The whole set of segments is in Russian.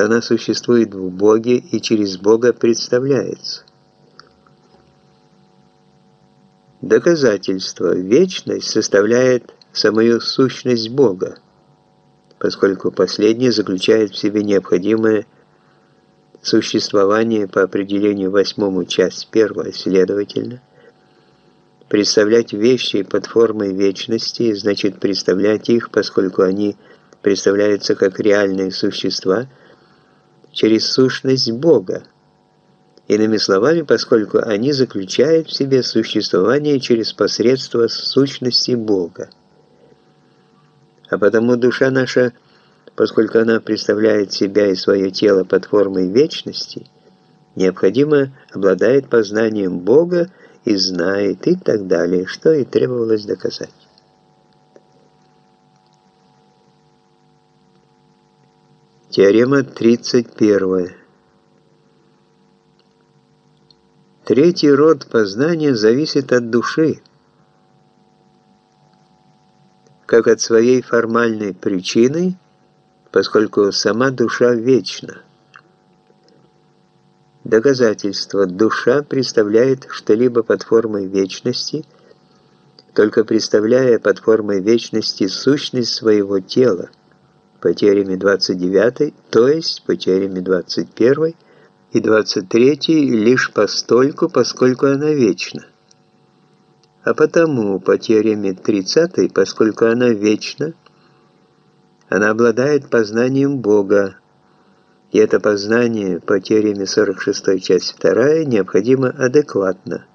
что она существует в Боге и через Бога представляется. Доказательство. Вечность составляет самую сущность Бога, поскольку последнее заключает в себе необходимое существование по определению восьмому часть первого, следовательно, представлять вещи под формой вечности значит представлять их, поскольку они представляются как реальные существа, через сущность Бога, Иными словами, поскольку они заключают в себе существование через посредство сущности Бога. А потому душа наша, поскольку она представляет себя и свое тело под формой вечности, необходимо обладает познанием Бога и знает и так далее, что и требовалось доказать. Теорема 31. Третий род познания зависит от души, как от своей формальной причины, поскольку сама душа вечна. Доказательство. Душа представляет что-либо под формой вечности, только представляя под формой вечности сущность своего тела, по теореме 29, то есть по теореме 21, и 23 лишь постольку, поскольку она вечна. А потому, по теореме 30, поскольку она вечна, она обладает познанием Бога, и это познание по теореме 46 часть 2 необходимо адекватно.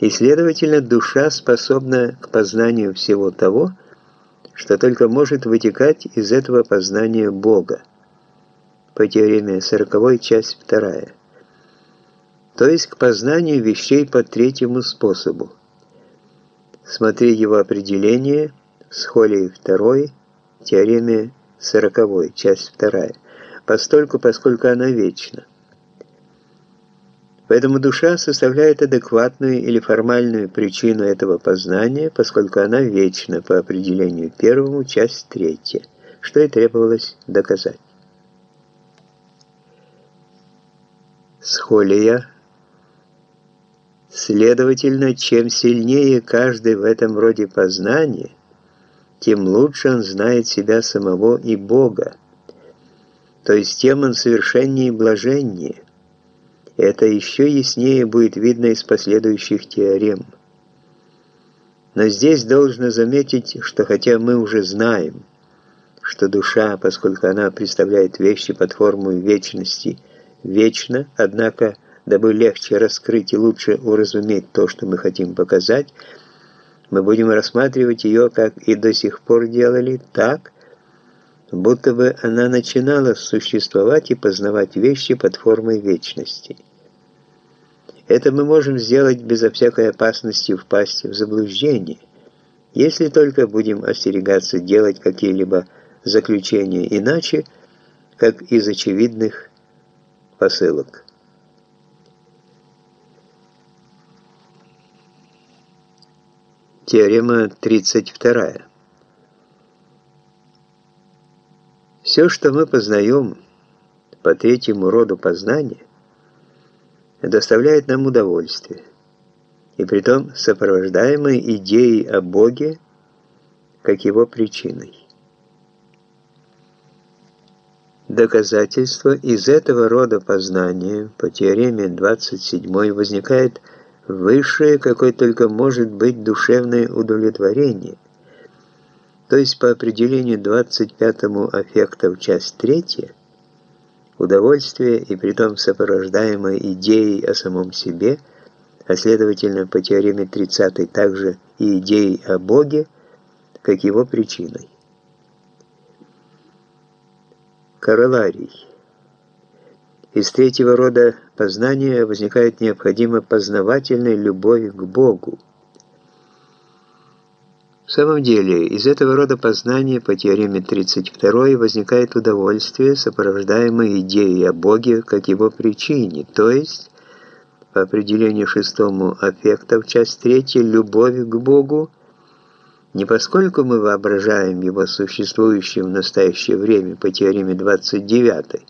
И, следовательно, душа способна к познанию всего того, что только может вытекать из этого познания Бога по теореме 40 часть 2, то есть к познанию вещей по третьему способу. Смотри его определение в схолии 2, теореме 40 часть 2, постольку, поскольку она вечна. Поэтому душа составляет адекватную или формальную причину этого познания, поскольку она вечна по определению первому, часть третья, что и требовалось доказать. Схолия. Следовательно, чем сильнее каждый в этом роде познания, тем лучше он знает себя самого и Бога, то есть тем он совершеннее и блаженнее. Это еще яснее будет видно из последующих теорем. Но здесь должно заметить, что хотя мы уже знаем, что душа, поскольку она представляет вещи под формой вечности, вечна, однако, дабы легче раскрыть и лучше уразуметь то, что мы хотим показать, мы будем рассматривать ее, как и до сих пор делали, так, будто бы она начинала существовать и познавать вещи под формой вечности. Это мы можем сделать безо всякой опасности впасть в заблуждение, если только будем остерегаться делать какие-либо заключения иначе, как из очевидных посылок. Теорема 32. Все, что мы познаем по третьему роду познания, доставляет нам удовольствие, и притом сопровождаемой идеей о Боге как его причиной. Доказательство из этого рода познания по теореме 27 возникает высшее, какое только может быть душевное удовлетворение, то есть по определению 25-му аффекта в часть 3 удовольствие и притом сопровождаемое идеей о самом себе, а следовательно по теореме 30 также и идеей о Боге, как его причиной. Короларий. Из третьего рода познания возникает необходимо познавательная любовь к Богу, в самом деле, из этого рода познания по теореме 32 возникает удовольствие, сопровождаемое идеей о Боге как его причине, то есть, по определению шестому аффекта в часть 3, любовь к Богу, не поскольку мы воображаем его существующим в настоящее время по теореме 29